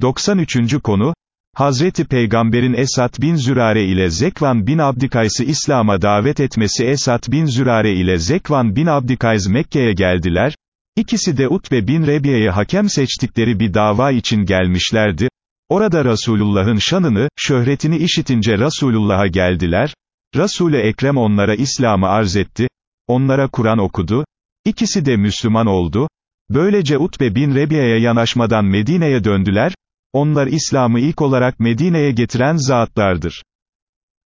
93. konu, Hazreti Peygamberin Esad bin Zürare ile Zekvan bin Abdikays'ı İslam'a davet etmesi Esad bin Zürare ile Zekvan bin Abdikays Mekke'ye geldiler, İkisi de Utbe bin Rebiye'ye hakem seçtikleri bir dava için gelmişlerdi, orada Resulullah'ın şanını, şöhretini işitince Resulullah'a geldiler, Resul-i Ekrem onlara İslam'ı arz etti, onlara Kur'an okudu, İkisi de Müslüman oldu, böylece Utbe bin Rebiye'ye yanaşmadan Medine'ye döndüler, onlar İslam'ı ilk olarak Medine'ye getiren zatlardır.